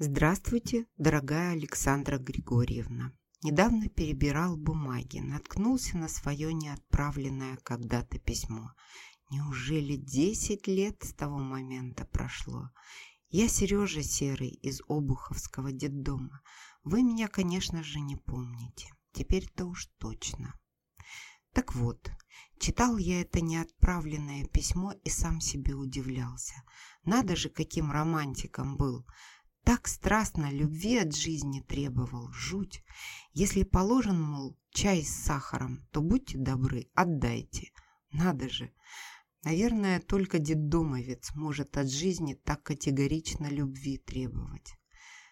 Здравствуйте, дорогая Александра Григорьевна. Недавно перебирал бумаги, наткнулся на свое неотправленное когда-то письмо. Неужели десять лет с того момента прошло? Я Сережа Серый из Обуховского детдома. Вы меня, конечно же, не помните. Теперь-то уж точно. Так вот, читал я это неотправленное письмо и сам себе удивлялся. Надо же, каким романтиком был. Так страстно любви от жизни требовал, жуть. Если положен, мол, чай с сахаром, то будьте добры, отдайте. Надо же. Наверное, только детдомовец может от жизни так категорично любви требовать.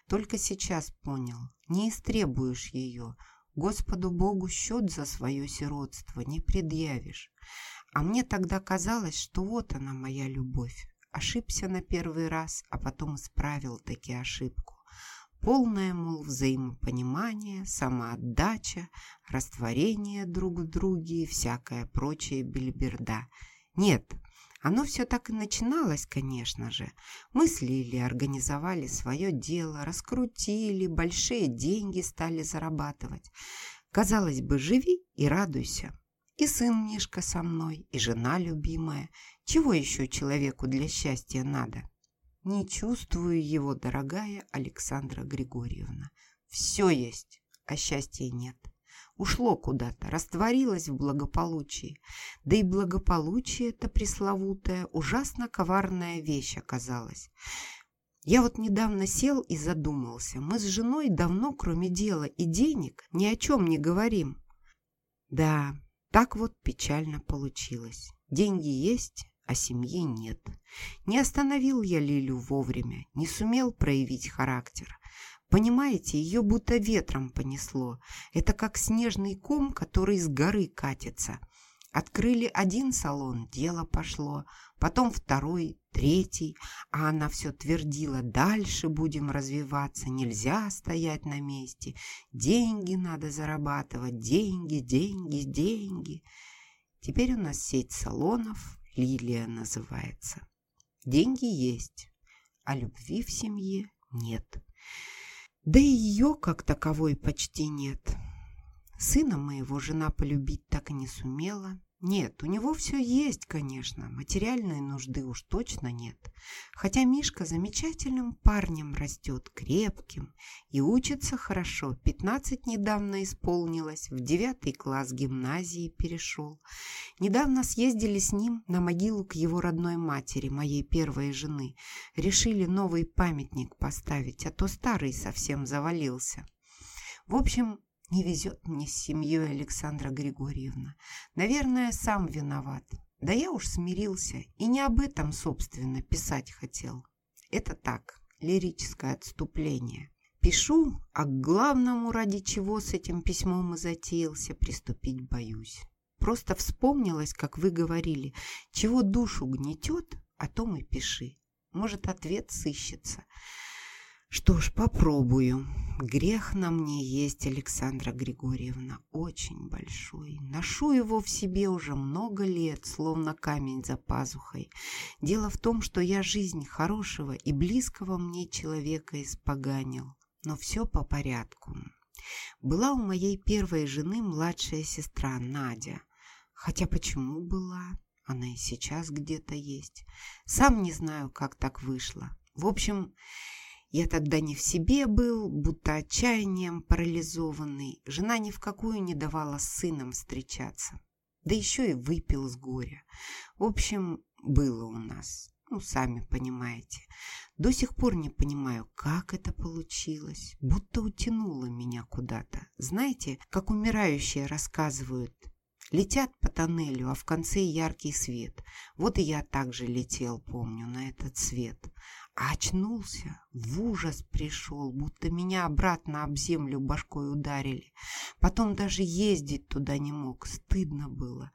Только сейчас понял, не истребуешь ее, Господу Богу счет за свое сиротство не предъявишь. А мне тогда казалось, что вот она моя любовь, Ошибся на первый раз, а потом исправил таки ошибку. Полное, мол, взаимопонимание, самоотдача, растворение друг в друге и всякая прочая бельберда. Нет, оно все так и начиналось, конечно же. Мыслили, организовали свое дело, раскрутили, большие деньги стали зарабатывать. Казалось бы, живи и радуйся. И сын Мишка со мной, и жена любимая. Чего еще человеку для счастья надо? Не чувствую его, дорогая Александра Григорьевна. Все есть, а счастья нет. Ушло куда-то, растворилось в благополучии. Да и благополучие это пресловутое, ужасно коварная вещь оказалась. Я вот недавно сел и задумался. Мы с женой давно, кроме дела и денег, ни о чем не говорим. Да, так вот печально получилось. Деньги есть, а семьи нет. Не остановил я Лилю вовремя, не сумел проявить характер. Понимаете, ее будто ветром понесло. Это как снежный ком, который с горы катится. Открыли один салон, дело пошло, потом второй, третий, а она все твердила, дальше будем развиваться, нельзя стоять на месте, деньги надо зарабатывать, деньги, деньги, деньги. Теперь у нас сеть салонов, Лилия называется. Деньги есть, а любви в семье нет. Да и ее как таковой почти нет. Сына моего жена полюбить так и не сумела. Нет, у него все есть, конечно, материальной нужды уж точно нет. Хотя Мишка замечательным парнем растет, крепким и учится хорошо. Пятнадцать недавно исполнилось, в девятый класс гимназии перешел. Недавно съездили с ним на могилу к его родной матери, моей первой жены. Решили новый памятник поставить, а то старый совсем завалился. В общем, не везет мне с семьей Александра Григорьевна. Наверное, сам виноват. Да я уж смирился и не об этом, собственно, писать хотел. Это так, лирическое отступление. Пишу, а к главному, ради чего с этим письмом и затеялся, приступить боюсь. Просто вспомнилось, как вы говорили, чего душу гнетет, о том и пиши. Может, ответ сыщется. Что ж, попробую. Грех на мне есть, Александра Григорьевна, очень большой. Ношу его в себе уже много лет, словно камень за пазухой. Дело в том, что я жизнь хорошего и близкого мне человека испоганил. Но все по порядку. Была у моей первой жены младшая сестра Надя. Хотя почему была? Она и сейчас где-то есть. Сам не знаю, как так вышло. В общем, я тогда не в себе был, будто отчаянием парализованный. Жена ни в какую не давала с сыном встречаться. Да еще и выпил с горя. В общем, было у нас. Ну, сами понимаете. До сих пор не понимаю, как это получилось. Будто утянуло меня куда-то. Знаете, как умирающие рассказывают, Летят по тоннелю, а в конце яркий свет. Вот и я также летел, помню, на этот свет. Очнулся, в ужас пришел, будто меня обратно об землю башкой ударили. Потом даже ездить туда не мог, стыдно было.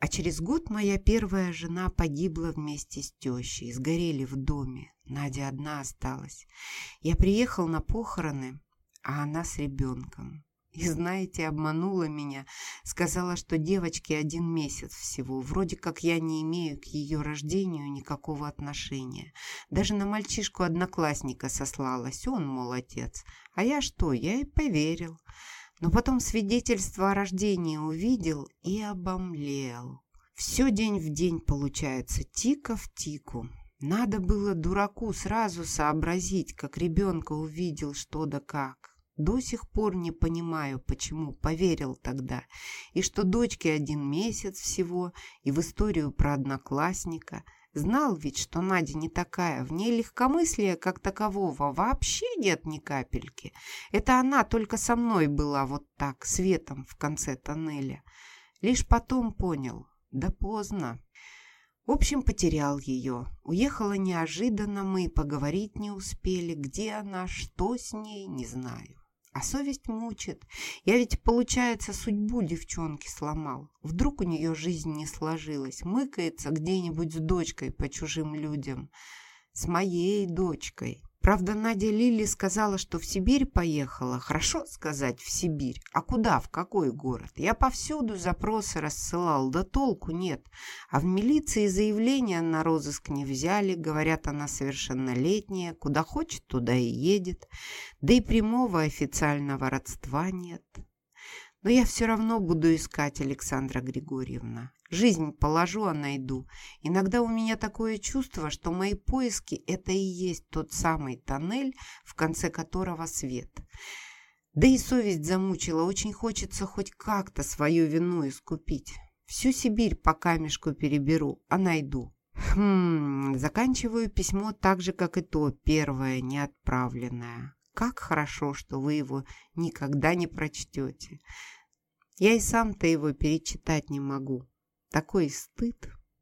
А через год моя первая жена погибла вместе с тещей, сгорели в доме. Надя одна осталась. Я приехал на похороны, а она с ребенком. И знаете, обманула меня. Сказала, что девочке один месяц всего. Вроде как я не имею к ее рождению никакого отношения. Даже на мальчишку-одноклассника сослалась. Он, мол, отец. А я что? Я и поверил. Но потом свидетельство о рождении увидел и обомлел. Все день в день получается, тика в тику. Надо было дураку сразу сообразить, как ребенка увидел что да как. До сих пор не понимаю, почему поверил тогда, и что дочке один месяц всего, и в историю про одноклассника. Знал ведь, что Надя не такая, в ней легкомыслия как такового вообще нет ни капельки. Это она только со мной была вот так, светом в конце тоннеля. Лишь потом понял, да поздно. В общем, потерял ее. Уехала неожиданно, мы поговорить не успели. Где она, что с ней, не знаю. А совесть мучит. Я ведь, получается, судьбу девчонки сломал. Вдруг у нее жизнь не сложилась. Мыкается где-нибудь с дочкой по чужим людям. С моей дочкой. Правда, Надя Лили сказала, что в Сибирь поехала. Хорошо сказать, в Сибирь. А куда, в какой город? Я повсюду запросы рассылал, да толку нет. А в милиции заявления на розыск не взяли. Говорят, она совершеннолетняя. Куда хочет, туда и едет. Да и прямого официального родства нет. Но я все равно буду искать Александра Григорьевна. Жизнь положу, а найду. Иногда у меня такое чувство, что мои поиски – это и есть тот самый тоннель, в конце которого свет. Да и совесть замучила, очень хочется хоть как-то свою вину искупить. Всю Сибирь по камешку переберу, а найду. Хм, заканчиваю письмо так же, как и то первое, неотправленное. Как хорошо, что вы его никогда не прочтете. Я и сам-то его перечитать не могу. Такой стыд.